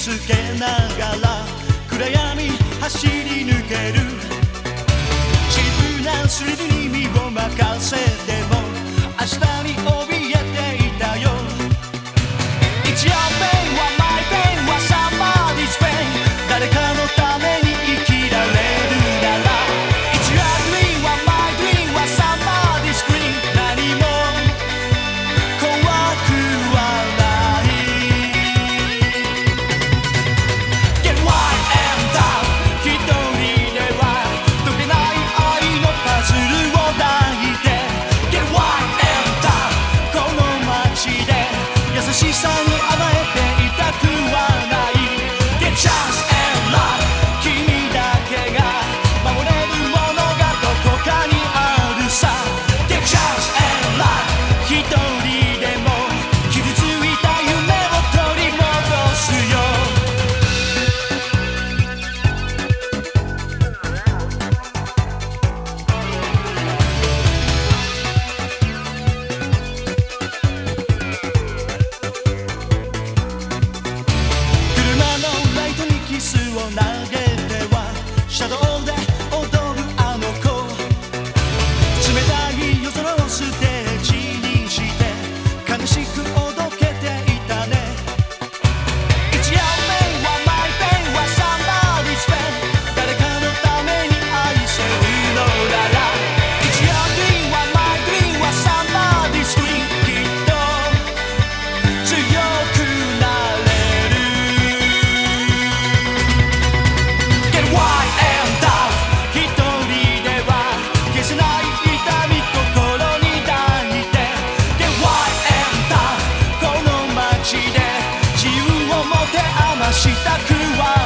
つけながら暗闇走り抜ける。自分らし。スを投げてはシャドウで踊るあの子。冷たいしたくは